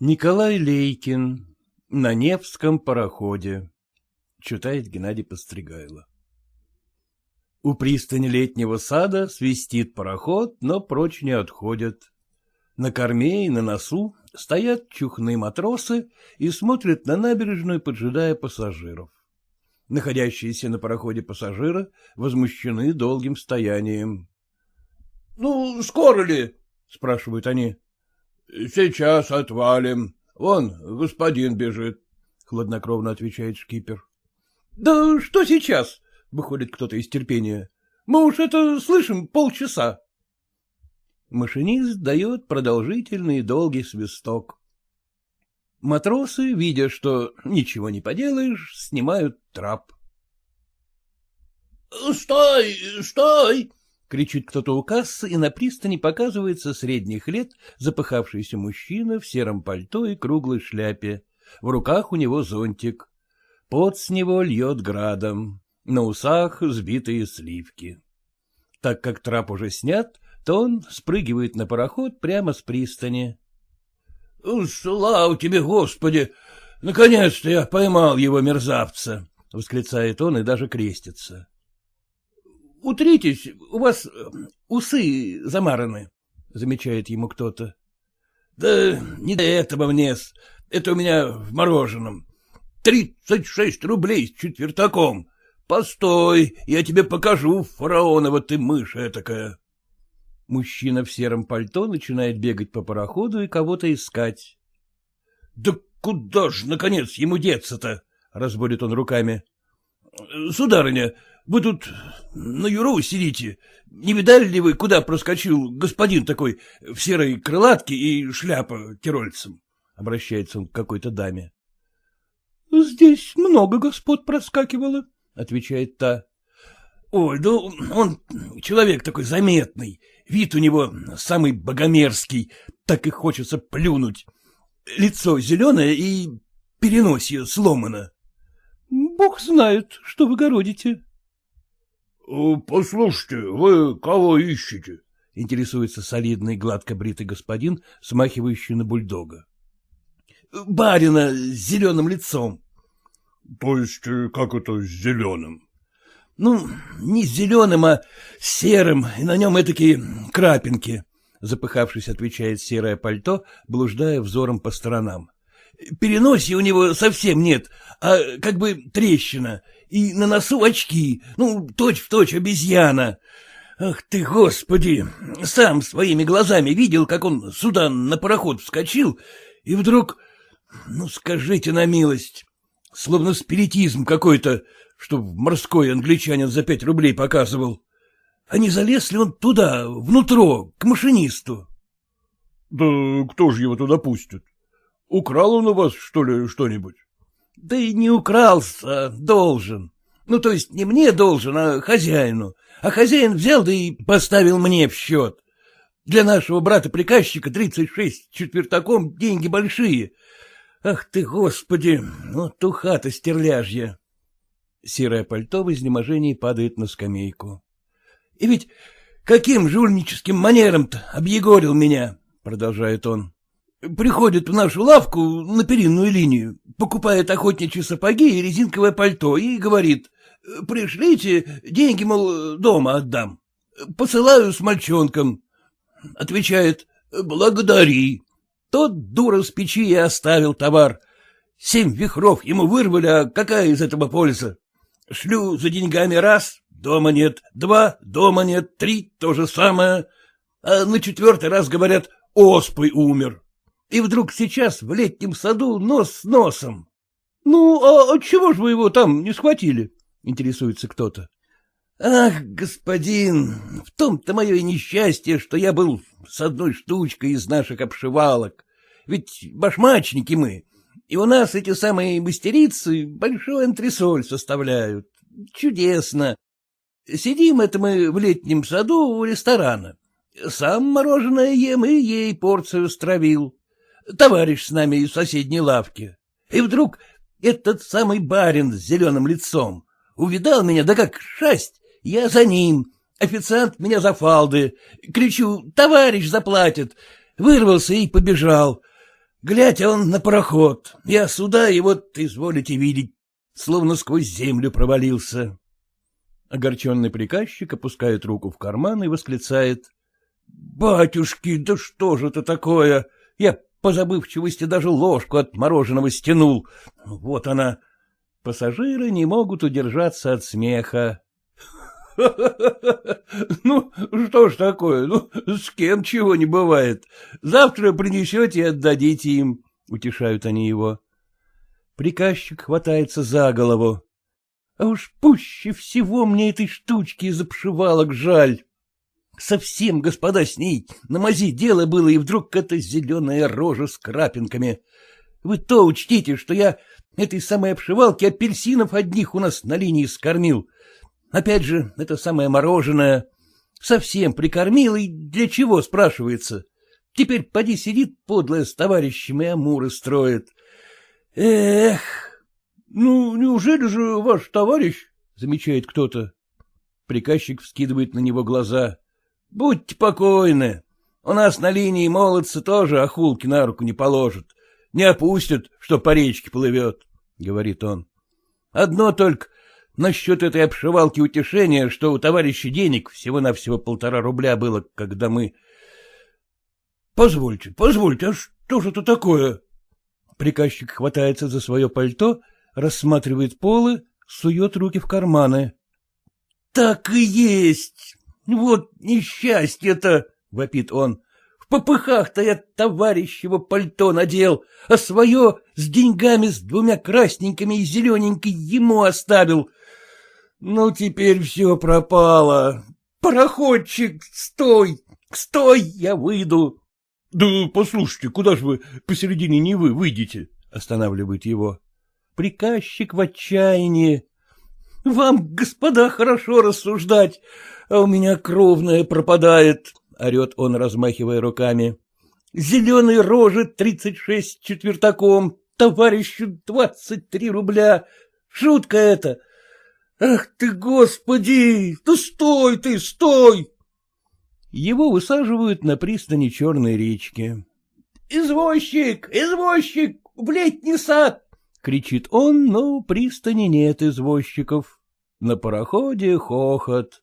Николай Лейкин на Невском пароходе. Читает Геннадий Постригайло. У пристани летнего сада свистит пароход, но прочь не отходят. На корме и на носу стоят чухные матросы и смотрят на набережную, поджидая пассажиров. Находящиеся на пароходе пассажиры возмущены долгим стоянием. — Ну, скоро ли? — спрашивают они. — Сейчас отвалим. Вон, господин бежит, — хладнокровно отвечает шкипер. — Да что сейчас? — выходит кто-то из терпения. — Мы уж это слышим полчаса. Машинист дает продолжительный и долгий свисток. Матросы, видя, что ничего не поделаешь, снимают трап. — Стой, стой! — кричит кто-то у кассы, и на пристани показывается средних лет запыхавшийся мужчина в сером пальто и круглой шляпе. В руках у него зонтик. Пот с него льет градом. На усах сбитые сливки. Так как трап уже снят, то он спрыгивает на пароход прямо с пристани. — Слава тебе, Господи! Наконец-то я поймал его, мерзавца! — восклицает он и даже крестится. — Утритесь, у вас э, усы замараны, — замечает ему кто-то. — Да не до этого мне, это у меня в мороженом. Тридцать шесть рублей с четвертаком. Постой, я тебе покажу, фараонова ты мышь этакая. Мужчина в сером пальто начинает бегать по пароходу и кого-то искать. — Да куда ж, наконец, ему деться-то? — разбудит он руками. — Сударыня, вы тут на юру сидите. Не видали ли вы, куда проскочил господин такой в серой крылатке и шляпа тирольцем? — обращается он к какой-то даме. — Здесь много господ проскакивало, — отвечает та. — Ой, да он человек такой заметный, вид у него самый богомерзкий, так и хочется плюнуть. Лицо зеленое и переносие сломано. — Бог знает, что вы городите. Э, — Послушайте, вы кого ищете? — интересуется солидный гладко бритый господин, смахивающий на бульдога. — Барина с зеленым лицом. — То есть э, как это с зеленым? — Ну, не с зеленым, а серым, и на нем такие крапинки, — запыхавшись, отвечает серое пальто, блуждая взором по сторонам. — Переноси у него совсем нет, а как бы трещина, и на носу очки, ну, точь-в-точь точь обезьяна. Ах ты, господи, сам своими глазами видел, как он сюда на пароход вскочил, и вдруг, ну, скажите на милость, словно спиритизм какой-то, что морской англичанин за пять рублей показывал. А не залез ли он туда, внутрь, к машинисту? — Да кто же его туда пустит? Украл он у вас, что ли, что-нибудь? Да и не укрался, должен. Ну, то есть не мне должен, а хозяину. А хозяин взял да и поставил мне в счет. Для нашего брата-приказчика тридцать шесть четвертаком деньги большие. Ах ты, господи, вот туха-то стерляжья. Серое пальто в изнеможении падает на скамейку. И ведь каким жульническим манером-то объегорил меня, продолжает он. Приходит в нашу лавку на перинную линию, покупает охотничьи сапоги и резинковое пальто и говорит, пришлите, деньги, мол, дома отдам. Посылаю с мальчонком. Отвечает, благодари. Тот дура с печи и оставил товар. Семь вихров ему вырвали, а какая из этого польза? Шлю за деньгами раз, дома нет, два, дома нет, три, то же самое. А на четвертый раз говорят, оспой умер. И вдруг сейчас в летнем саду нос с носом. — Ну, а чего же вы его там не схватили? — интересуется кто-то. — Ах, господин, в том-то мое несчастье, что я был с одной штучкой из наших обшивалок. Ведь башмачники мы, и у нас эти самые мастерицы большой антресоль составляют. Чудесно. Сидим это мы в летнем саду у ресторана. Сам мороженое ем и ей порцию стравил товарищ с нами из соседней лавки. И вдруг этот самый барин с зеленым лицом увидал меня, да как шасть, я за ним, официант меня за фалды, кричу, товарищ заплатит, вырвался и побежал. Глядь, он на пароход. Я сюда, и вот, изволите видеть, словно сквозь землю провалился. Огорченный приказчик опускает руку в карман и восклицает. — Батюшки, да что же это такое? Я по забывчивости даже ложку от мороженого стянул. Вот она. Пассажиры не могут удержаться от смеха. Ну, что ж такое, ну, с кем чего не бывает. Завтра принесете и отдадите им, — утешают они его. Приказчик хватается за голову. А уж пуще всего мне этой штучки из обшивалок жаль. Совсем, господа, с ней на мази дело было, и вдруг эта зеленая рожа с крапинками. Вы то учтите, что я этой самой обшивалки апельсинов одних у нас на линии скормил. Опять же, это самое мороженое. Совсем прикормил, и для чего, спрашивается? Теперь поди сидит подлая с товарищами амуры строит. Эх, ну, неужели же ваш товарищ? — замечает кто-то. Приказчик вскидывает на него глаза. — Будьте покойны. У нас на линии молодцы тоже охулки на руку не положат. Не опустят, что по речке плывет, — говорит он. Одно только насчет этой обшивалки утешения, что у товарища денег всего-навсего полтора рубля было, когда мы... — Позвольте, позвольте, а что же это такое? Приказчик хватается за свое пальто, рассматривает полы, сует руки в карманы. — Так и есть! Вот несчастье-то! — вопит он. — В попыхах-то я товарищево пальто надел, а свое с деньгами с двумя красненькими и зелененькой ему оставил. Ну, теперь все пропало. Пароходчик, стой! Стой, я выйду! — Да послушайте, куда же вы посередине Невы выйдете? — останавливает его. Приказчик в отчаянии. — Вам, господа, хорошо рассуждать, а у меня кровная пропадает, — орет он, размахивая руками. — Зеленые рожи тридцать шесть четвертаком, товарищу двадцать три рубля. Шутка это. Ах ты, господи! Да стой ты, стой! Его высаживают на пристани Черной речки. — Извозчик, извозчик, в летний сад! — кричит он, но пристани нет извозчиков. На пароходе хохот.